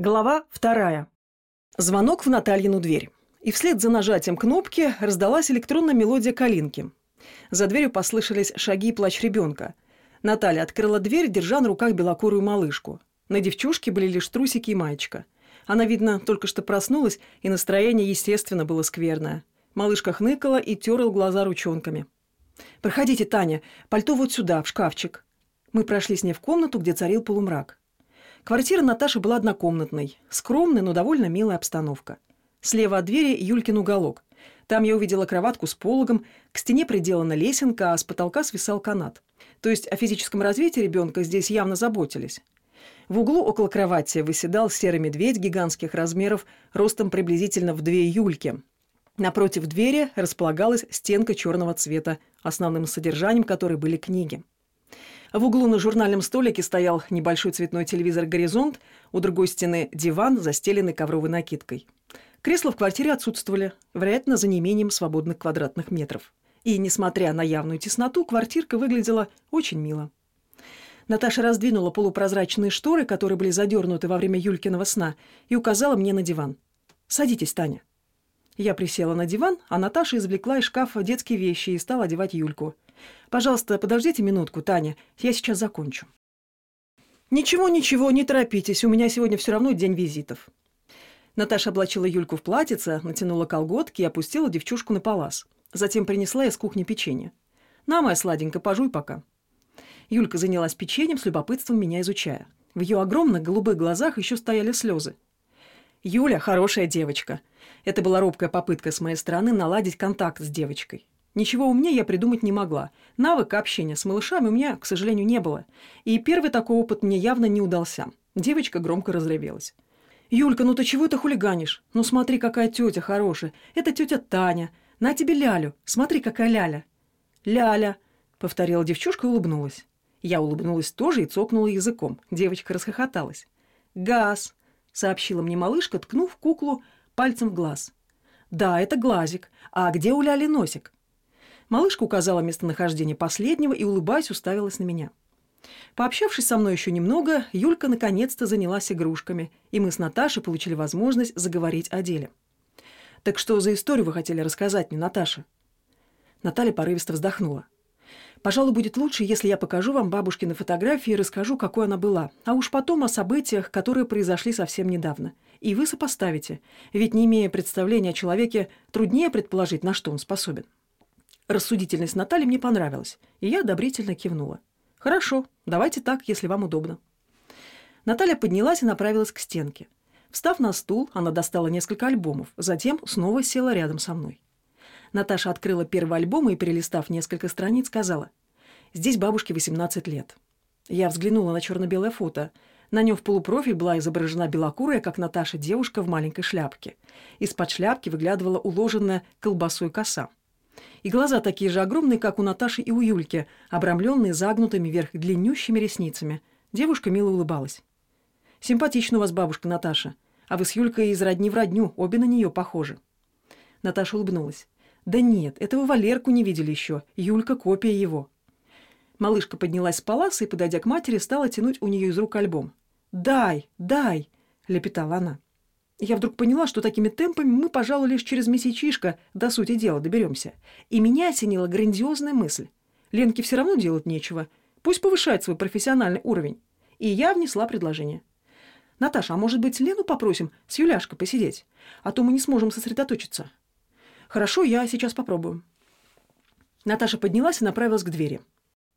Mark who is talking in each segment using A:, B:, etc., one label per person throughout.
A: Глава вторая. Звонок в Натальину дверь. И вслед за нажатием кнопки раздалась электронная мелодия калинки. За дверью послышались шаги и плач ребенка. Наталья открыла дверь, держа на руках белокурую малышку. На девчушке были лишь трусики и маечка. Она, видно, только что проснулась, и настроение, естественно, было скверное. Малышка хныкала и терла глаза ручонками. «Проходите, Таня, пальто вот сюда, в шкафчик». Мы прошли с ней в комнату, где царил полумрак. Квартира Наташи была однокомнатной, скромная, но довольно милая обстановка. Слева от двери Юлькин уголок. Там я увидела кроватку с пологом, к стене приделана лесенка, а с потолка свисал канат. То есть о физическом развитии ребенка здесь явно заботились. В углу около кровати выседал серый медведь гигантских размеров, ростом приблизительно в две юльки. Напротив двери располагалась стенка черного цвета, основным содержанием которой были книги. В углу на журнальном столике стоял небольшой цветной телевизор «Горизонт», у другой стены диван, застеленный ковровой накидкой. Кресла в квартире отсутствовали, вероятно, за неимением свободных квадратных метров. И, несмотря на явную тесноту, квартирка выглядела очень мило. Наташа раздвинула полупрозрачные шторы, которые были задернуты во время Юлькиного сна, и указала мне на диван. «Садитесь, Таня». Я присела на диван, а Наташа извлекла из шкафа детские вещи и стала одевать Юльку – Пожалуйста, подождите минутку, Таня, я сейчас закончу. Ничего, ничего, не торопитесь, у меня сегодня все равно день визитов. Наташа облачила Юльку в платьице, натянула колготки и опустила девчушку на палас. Затем принесла из кухни печенье. «На, моя сладенькая, пожуй пока». Юлька занялась печеньем, с любопытством меня изучая. В ее огромных голубых глазах еще стояли слезы. «Юля – хорошая девочка». Это была робкая попытка с моей стороны наладить контакт с девочкой. Ничего умнее я придумать не могла. Навыка общения с малышами у меня, к сожалению, не было. И первый такой опыт мне явно не удался. Девочка громко разревелась. «Юлька, ну ты чего это хулиганишь? Ну смотри, какая тетя хорошая. Это тетя Таня. На тебе лялю. Смотри, какая ляля». «Ляля», — повторила девчушка и улыбнулась. Я улыбнулась тоже и цокнула языком. Девочка расхохоталась. «Газ», — сообщила мне малышка, ткнув куклу пальцем в глаз. «Да, это глазик. А где у Ляли носик?» Малышка указала местонахождение последнего и, улыбаясь, уставилась на меня. Пообщавшись со мной еще немного, Юлька наконец-то занялась игрушками, и мы с Наташей получили возможность заговорить о деле. «Так что за историю вы хотели рассказать мне, Наташа?» Наталья порывисто вздохнула. «Пожалуй, будет лучше, если я покажу вам бабушкины фотографии и расскажу, какой она была, а уж потом о событиях, которые произошли совсем недавно. И вы сопоставите, ведь не имея представления о человеке, труднее предположить, на что он способен». Рассудительность Натальи мне понравилась, и я одобрительно кивнула. «Хорошо, давайте так, если вам удобно». Наталья поднялась и направилась к стенке. Встав на стул, она достала несколько альбомов, затем снова села рядом со мной. Наташа открыла первый альбом и, перелистав несколько страниц, сказала, «Здесь бабушке 18 лет». Я взглянула на черно-белое фото. На нем в полупрофиль была изображена белокурая, как Наташа, девушка в маленькой шляпке. Из-под шляпки выглядывала уложенная колбасой коса и глаза такие же огромные, как у Наташи и у Юльки, обрамленные загнутыми вверх длиннющими ресницами. Девушка мило улыбалась. «Симпатична у вас бабушка Наташа. А вы с Юлькой из родни в родню, обе на нее похожи». Наташа улыбнулась. «Да нет, этого Валерку не видели еще. Юлька – копия его». Малышка поднялась с паласа и, подойдя к матери, стала тянуть у нее из рук альбом. «Дай, дай!» – лепетала она. Я вдруг поняла, что такими темпами мы, пожалуй, лишь через месячишко до сути дела доберемся. И меня осенила грандиозная мысль. Ленке все равно делать нечего. Пусть повышает свой профессиональный уровень. И я внесла предложение. «Наташа, а может быть, Лену попросим с Юляшкой посидеть? А то мы не сможем сосредоточиться». «Хорошо, я сейчас попробую». Наташа поднялась и направилась к двери.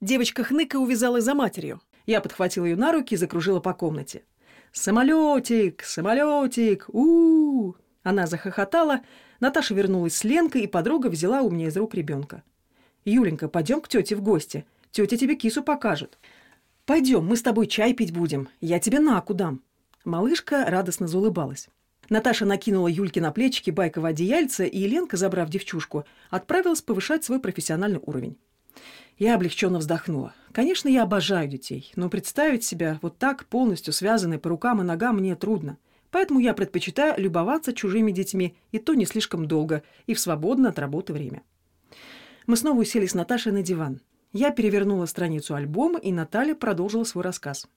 A: Девочка хныка увязалась за матерью. Я подхватила ее на руки и закружила по комнате. «Самолетик! Самолетик! у, -у, Она захохотала. Наташа вернулась с Ленкой, и подруга взяла у меня из рук ребенка. «Юленька, пойдем к тете в гости. Тетя тебе кису покажет». «Пойдем, мы с тобой чай пить будем. Я тебе наку дам». Малышка радостно заулыбалась. Наташа накинула Юльке на плечики байковое одеяльце, и Еленка, забрав девчушку, отправилась повышать свой профессиональный уровень. Я облегченно вздохнула. Конечно, я обожаю детей, но представить себя вот так, полностью связанной по рукам и ногам, мне трудно. Поэтому я предпочитаю любоваться чужими детьми, и то не слишком долго, и в свободное от работы время. Мы снова уселись с Наташей на диван. Я перевернула страницу альбома, и Наталья продолжила свой рассказ.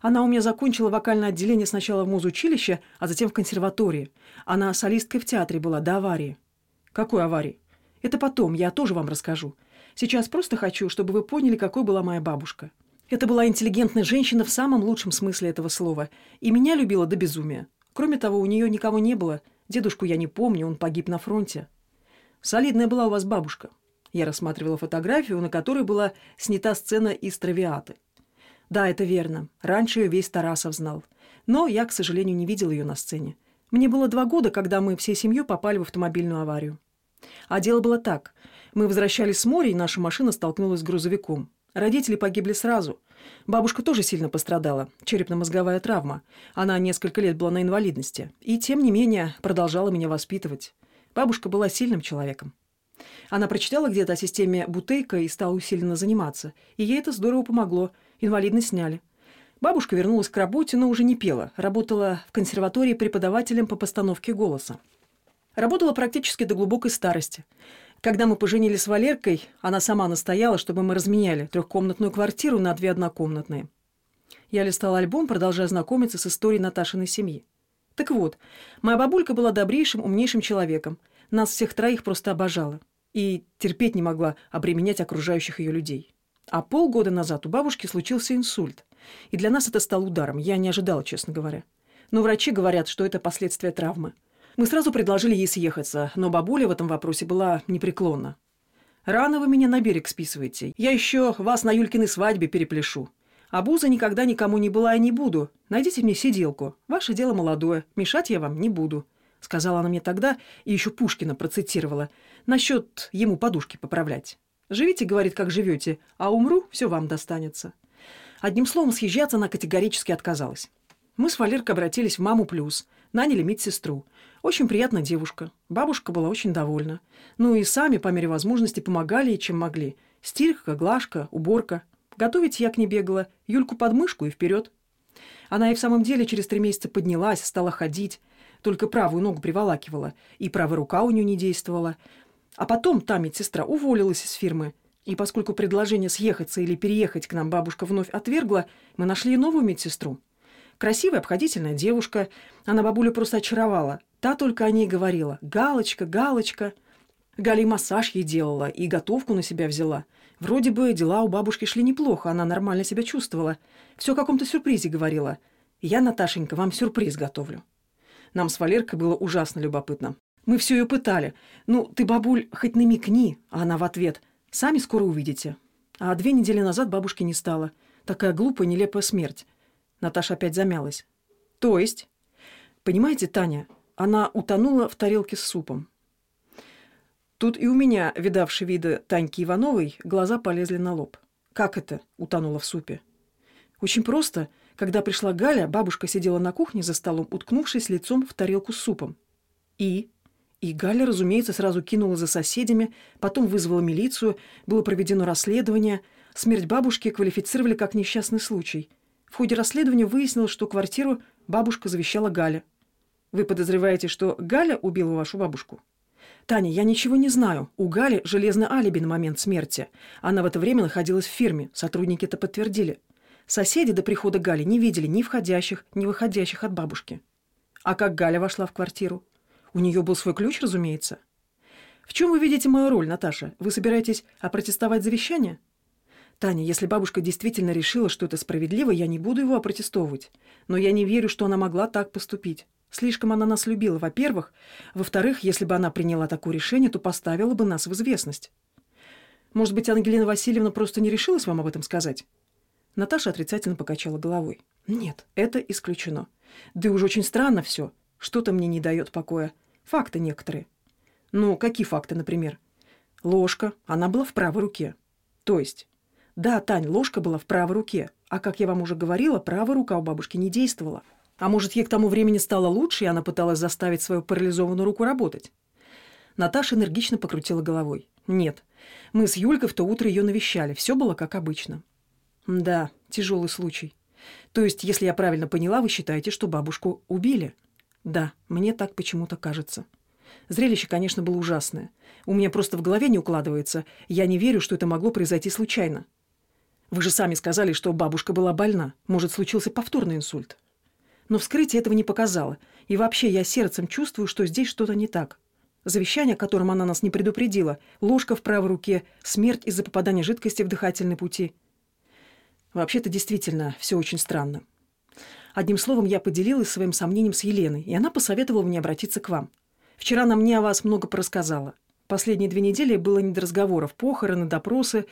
A: Она у меня закончила вокальное отделение сначала в музучилище, а затем в консерватории. Она солисткой в театре была до аварии. Какой аварии? Это потом, я тоже вам расскажу. Сейчас просто хочу, чтобы вы поняли, какой была моя бабушка. Это была интеллигентная женщина в самом лучшем смысле этого слова. И меня любила до безумия. Кроме того, у нее никого не было. Дедушку я не помню, он погиб на фронте. Солидная была у вас бабушка. Я рассматривала фотографию, на которой была снята сцена из «Травиаты». Да, это верно. Раньше ее весь Тарасов знал. Но я, к сожалению, не видел ее на сцене. Мне было два года, когда мы всей семьей попали в автомобильную аварию. А дело было так. Мы возвращались с моря, и наша машина столкнулась с грузовиком. Родители погибли сразу. Бабушка тоже сильно пострадала. Черепно-мозговая травма. Она несколько лет была на инвалидности. И, тем не менее, продолжала меня воспитывать. Бабушка была сильным человеком. Она прочитала где-то о системе Бутейка и стала усиленно заниматься. И ей это здорово помогло. Инвалидность сняли. Бабушка вернулась к работе, но уже не пела. Работала в консерватории преподавателем по постановке голоса. Работала практически до глубокой старости. Когда мы поженились с Валеркой, она сама настояла, чтобы мы разменяли трехкомнатную квартиру на две однокомнатные. Я листала альбом, продолжая знакомиться с историей Наташиной семьи. Так вот, моя бабулька была добрейшим, умнейшим человеком. Нас всех троих просто обожала. И терпеть не могла обременять окружающих ее людей. А полгода назад у бабушки случился инсульт. И для нас это стало ударом. Я не ожидала, честно говоря. Но врачи говорят, что это последствия травмы. Мы сразу предложили ей съехаться, но бабуля в этом вопросе была непреклонна. «Рано вы меня на берег списываете. Я еще вас на Юлькиной свадьбе перепляшу. А буза никогда никому не была и не буду. Найдите мне сиделку. Ваше дело молодое. Мешать я вам не буду», — сказала она мне тогда и еще Пушкина процитировала. Насчет ему подушки поправлять. «Живите, — говорит, — как живете, а умру, все вам достанется». Одним словом, съезжаться она категорически отказалась. Мы с Валеркой обратились в «Маму плюс», наняли медсестру. Очень приятная девушка. Бабушка была очень довольна. Ну и сами, по мере возможности, помогали ей, чем могли. Стирка, глажка, уборка. Готовить я к ней бегала, Юльку под мышку и вперед. Она и в самом деле через три месяца поднялась, стала ходить. Только правую ногу приволакивала, и правая рука у нее не действовала. А потом та медсестра уволилась из фирмы. И поскольку предложение съехаться или переехать к нам бабушка вновь отвергла, мы нашли новую медсестру. Красивая, обходительная девушка. Она бабулю просто очаровала. Та только о ней говорила. «Галочка, Галочка». Галя и массаж ей делала, и готовку на себя взяла. Вроде бы дела у бабушки шли неплохо, она нормально себя чувствовала. Все о каком-то сюрпризе говорила. «Я, Наташенька, вам сюрприз готовлю». Нам с Валеркой было ужасно любопытно. Мы все ее пытали. «Ну, ты, бабуль, хоть намекни», а она в ответ. «Сами скоро увидите». А две недели назад бабушки не стало. Такая глупая, нелепая смерть. Наташа опять замялась. «То есть?» «Понимаете, Таня, она утонула в тарелке с супом. Тут и у меня, видавший виды Таньки Ивановой, глаза полезли на лоб. Как это утонула в супе? Очень просто. Когда пришла Галя, бабушка сидела на кухне за столом, уткнувшись лицом в тарелку с супом. И? И Галя, разумеется, сразу кинула за соседями, потом вызвала милицию, было проведено расследование. Смерть бабушки квалифицировали как несчастный случай. В ходе расследования выяснилось, что квартиру бабушка завещала Галя. Вы подозреваете, что Галя убила вашу бабушку? Таня, я ничего не знаю. У Гали железное алиби на момент смерти. Она в это время находилась в фирме. Сотрудники это подтвердили. Соседи до прихода Гали не видели ни входящих, ни выходящих от бабушки. А как Галя вошла в квартиру? У нее был свой ключ, разумеется. В чем вы видите мою роль, Наташа? Вы собираетесь опротестовать завещание? Таня, если бабушка действительно решила, что это справедливо, я не буду его опротестовывать. Но я не верю, что она могла так поступить. Слишком она нас любила, во-первых. Во-вторых, если бы она приняла такое решение, то поставила бы нас в известность. Может быть, Ангелина Васильевна просто не решилась вам об этом сказать? Наташа отрицательно покачала головой. Нет, это исключено. Да и уж очень странно все. Что-то мне не дает покоя. Факты некоторые. Ну, какие факты, например? Ложка, она была в правой руке. То есть? Да, Тань, ложка была в правой руке. А как я вам уже говорила, правая рука у бабушки не действовала. А может, ей к тому времени стало лучше, и она пыталась заставить свою парализованную руку работать? Наташа энергично покрутила головой. «Нет. Мы с Юлькой в то утро ее навещали. Все было как обычно». «Да, тяжелый случай. То есть, если я правильно поняла, вы считаете, что бабушку убили?» «Да, мне так почему-то кажется». Зрелище, конечно, было ужасное. У меня просто в голове не укладывается. Я не верю, что это могло произойти случайно. Вы же сами сказали, что бабушка была больна. Может, случился повторный инсульт. Но вскрытие этого не показало. И вообще я сердцем чувствую, что здесь что-то не так. Завещание, о котором она нас не предупредила, ложка в правой руке, смерть из-за попадания жидкости в дыхательные пути. Вообще-то действительно все очень странно. Одним словом, я поделилась своим сомнением с Еленой, и она посоветовала мне обратиться к вам. Вчера она мне о вас много порассказала. Последние две недели было не до разговоров, похороны, допросы.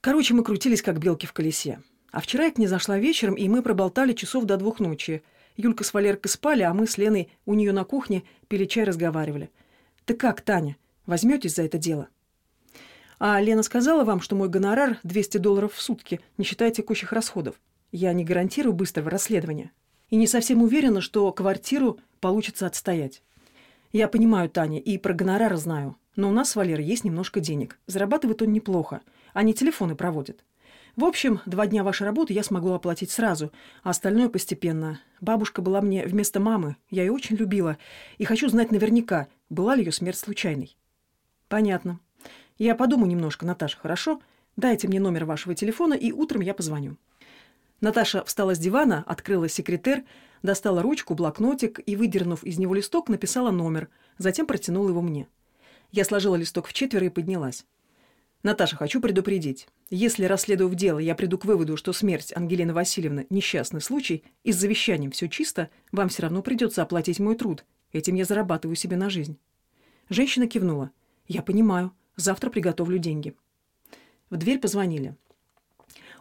A: Короче, мы крутились, как белки в колесе. А вчера я к ней зашла вечером, и мы проболтали часов до двух ночи. Юлька с Валеркой спали, а мы с Леной у нее на кухне пили чай, разговаривали. «Ты как, Таня, возьметесь за это дело?» «А Лена сказала вам, что мой гонорар 200 долларов в сутки, не считая текущих расходов. Я не гарантирую быстрого расследования. И не совсем уверена, что квартиру получится отстоять. Я понимаю, Таня, и про гонорар знаю. Но у нас с Валерой есть немножко денег. Зарабатывает он неплохо. Они телефоны проводят. В общем, два дня вашей работы я смогу оплатить сразу, а остальное постепенно. Бабушка была мне вместо мамы, я ее очень любила, и хочу знать наверняка, была ли ее смерть случайной. Понятно. Я подумаю немножко, Наташа, хорошо? Дайте мне номер вашего телефона, и утром я позвоню. Наташа встала с дивана, открыла секретер, достала ручку, блокнотик и, выдернув из него листок, написала номер, затем протянула его мне. Я сложила листок в четверо и поднялась. Наташа, хочу предупредить. Если, расследовав дело, я приду к выводу, что смерть Ангелины Васильевны – несчастный случай, и с завещанием все чисто, вам все равно придется оплатить мой труд. Этим я зарабатываю себе на жизнь. Женщина кивнула. Я понимаю. Завтра приготовлю деньги. В дверь позвонили.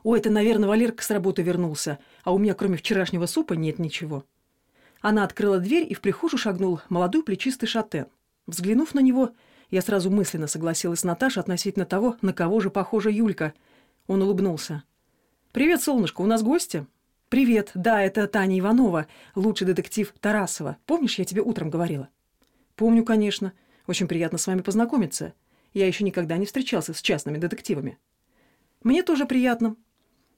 A: «О, это, наверное, Валерка с работы вернулся, а у меня кроме вчерашнего супа нет ничего». Она открыла дверь, и в прихожую шагнул молодой плечистый шатен. Взглянув на него, я сразу мысленно согласилась с Наташей относительно того, на кого же похожа Юлька. Он улыбнулся. «Привет, солнышко, у нас гости?» «Привет, да, это Таня Иванова, лучший детектив Тарасова. Помнишь, я тебе утром говорила?» «Помню, конечно. Очень приятно с вами познакомиться. Я еще никогда не встречался с частными детективами». «Мне тоже приятно».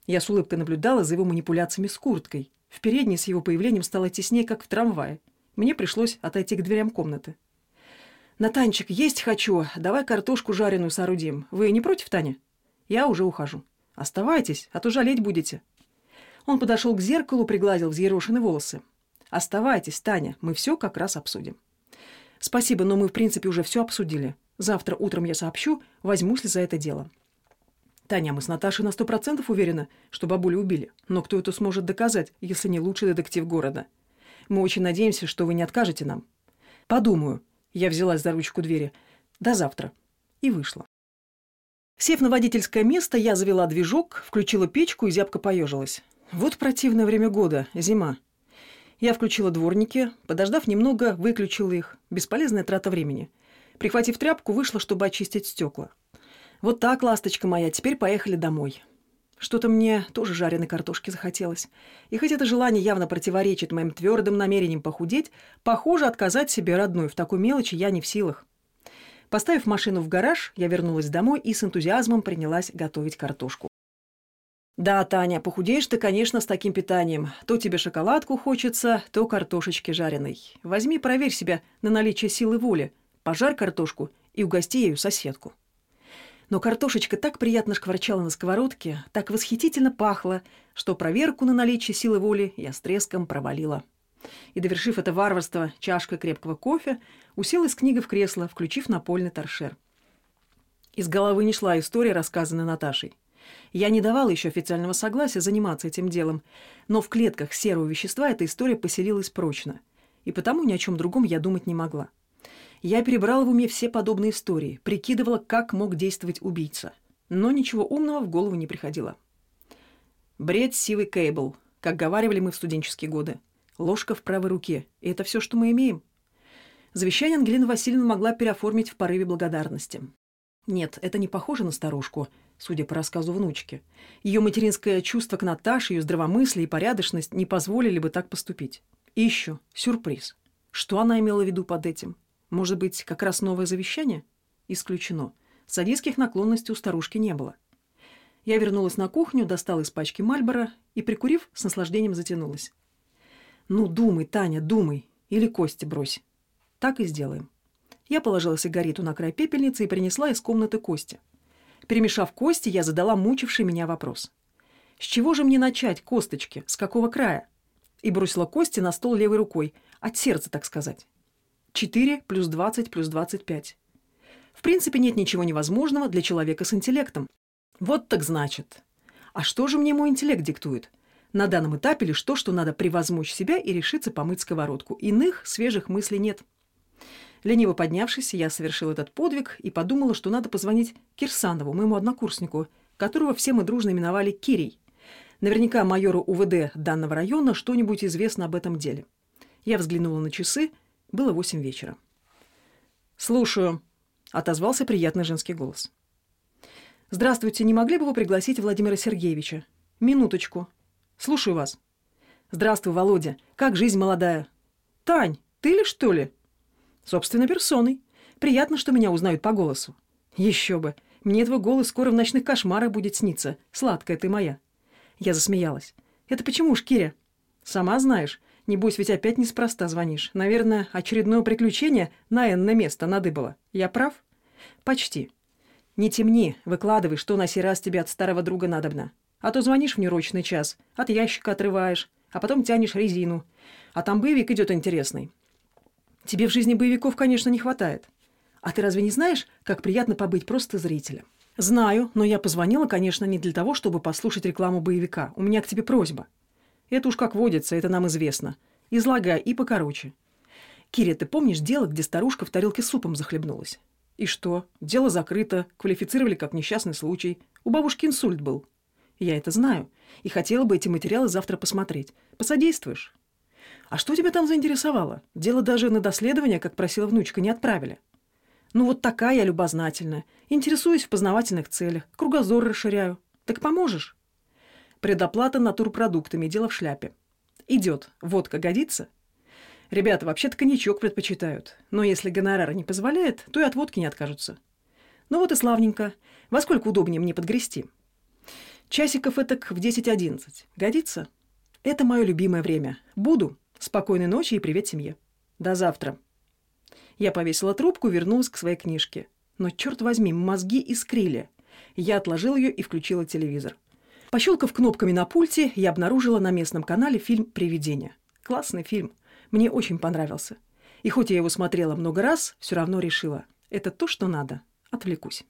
A: Я с улыбкой наблюдала за его манипуляциями с курткой. В передней с его появлением стало теснее, как в трамвае. Мне пришлось отойти к дверям комнаты. «Натанчик, есть хочу. Давай картошку жареную соорудим. Вы не против, Таня?» «Я уже ухожу». «Оставайтесь, а то жалеть будете». Он подошел к зеркалу, пригладил взъерошенные волосы. «Оставайтесь, Таня, мы все как раз обсудим». «Спасибо, но мы, в принципе, уже все обсудили. Завтра утром я сообщу, возьмусь ли за это дело». «Таня, мы с Наташей на сто процентов уверены, что бабулю убили. Но кто это сможет доказать, если не лучший детектив города? Мы очень надеемся, что вы не откажете нам». «Подумаю», я взялась за ручку двери. «До завтра». И вышла. Сев на водительское место, я завела движок, включила печку и зябко поежилась. Вот противное время года, зима. Я включила дворники, подождав немного, выключила их. Бесполезная трата времени. Прихватив тряпку, вышла, чтобы очистить стекла. Вот так, ласточка моя, теперь поехали домой. Что-то мне тоже жареной картошки захотелось. И хоть это желание явно противоречит моим твердым намерениям похудеть, похоже, отказать себе родной в такой мелочи я не в силах. Поставив машину в гараж, я вернулась домой и с энтузиазмом принялась готовить картошку. «Да, Таня, похудеешь ты, конечно, с таким питанием. То тебе шоколадку хочется, то картошечки жареной. Возьми, проверь себя на наличие силы воли. Пожарь картошку и угости ею соседку». Но картошечка так приятно шкварчала на сковородке, так восхитительно пахла, что проверку на наличие силы воли я с треском провалила. И, довершив это варварство чашкой крепкого кофе, уселась с книгой в кресло, включив напольный торшер. Из головы не шла история, рассказанная Наташей. Я не давала еще официального согласия заниматься этим делом, но в клетках серого вещества эта история поселилась прочно, и потому ни о чем другом я думать не могла. Я перебрала в уме все подобные истории, прикидывала, как мог действовать убийца. Но ничего умного в голову не приходило. Бред сивый Кейбл, как говаривали мы в студенческие годы. Ложка в правой руке. И это все, что мы имеем. Завещание Ангелина Васильевна могла переоформить в порыве благодарности. Нет, это не похоже на старушку, судя по рассказу внучки. Ее материнское чувство к Наташе, ее здравомыслие и порядочность не позволили бы так поступить. И еще сюрприз. Что она имела в виду под этим? Может быть, как раз новое завещание? Исключено. Садистских наклонностей у старушки не было. Я вернулась на кухню, достала из пачки Мальбора и, прикурив, с наслаждением затянулась. «Ну, думай, Таня, думай. Или кости брось. Так и сделаем». Я положила сигарету на край пепельницы и принесла из комнаты кости. Перемешав кости, я задала мучивший меня вопрос. С чего же мне начать, косточки? С какого края? И бросила кости на стол левой рукой, от сердца, так сказать. 4 плюс 20 плюс 25. В принципе, нет ничего невозможного для человека с интеллектом. Вот так значит. А что же мне мой интеллект диктует? На данном этапе лишь то, что надо превозмочь себя и решиться помыть сковородку. Иных свежих мыслей нет. Лениво поднявшись, я совершил этот подвиг и подумала, что надо позвонить Кирсанову, моему однокурснику, которого все мы дружно именовали Кирей. Наверняка майору УВД данного района что-нибудь известно об этом деле. Я взглянула на часы. Было восемь вечера. «Слушаю», — отозвался приятный женский голос. «Здравствуйте, не могли бы вы пригласить Владимира Сергеевича? Минуточку. Слушаю вас». «Здравствуй, Володя. Как жизнь молодая?» «Тань, ты ли, что ли?» «Собственно, персоной. Приятно, что меня узнают по голосу». «Еще бы. Мне твой голос скоро в ночных кошмарах будет сниться. Сладкая ты моя». Я засмеялась. «Это почему ж, Киря?» «Сама знаешь. Небось, ведь опять неспроста звонишь. Наверное, очередное приключение на энное место надыбало. Я прав?» «Почти. Не темни, выкладывай, что на сей раз тебе от старого друга надобно. А то звонишь в неурочный час, от ящика отрываешь, а потом тянешь резину. А там боевик идет интересный. Тебе в жизни боевиков, конечно, не хватает. А ты разве не знаешь, как приятно побыть просто зрителем? Знаю, но я позвонила, конечно, не для того, чтобы послушать рекламу боевика. У меня к тебе просьба. Это уж как водится, это нам известно. Излагай и покороче. Киря, ты помнишь дело, где старушка в тарелке супом захлебнулась? И что? Дело закрыто, квалифицировали как несчастный случай. У бабушки инсульт был. Я это знаю. И хотела бы эти материалы завтра посмотреть. Посодействуешь? А что тебя там заинтересовало? Дело даже на доследование, как просила внучка, не отправили. Ну вот такая я любознательная. Интересуюсь в познавательных целях. Кругозор расширяю. Так поможешь? Предоплата натурпродуктами. Дело в шляпе. Идет. Водка годится? Ребята вообще-то коньячок предпочитают. Но если гонорар не позволяет, то и от водки не откажутся. Ну вот и славненько. Во сколько удобнее мне подгрести? Часиков это в 10-11. Годится? Это мое любимое время. Буду. Спокойной ночи и привет семье. До завтра. Я повесила трубку, вернулась к своей книжке. Но, черт возьми, мозги искрили. Я отложил ее и включила телевизор. Пощелкав кнопками на пульте, я обнаружила на местном канале фильм «Привидение». Классный фильм. Мне очень понравился. И хоть я его смотрела много раз, все равно решила. Это то, что надо. Отвлекусь.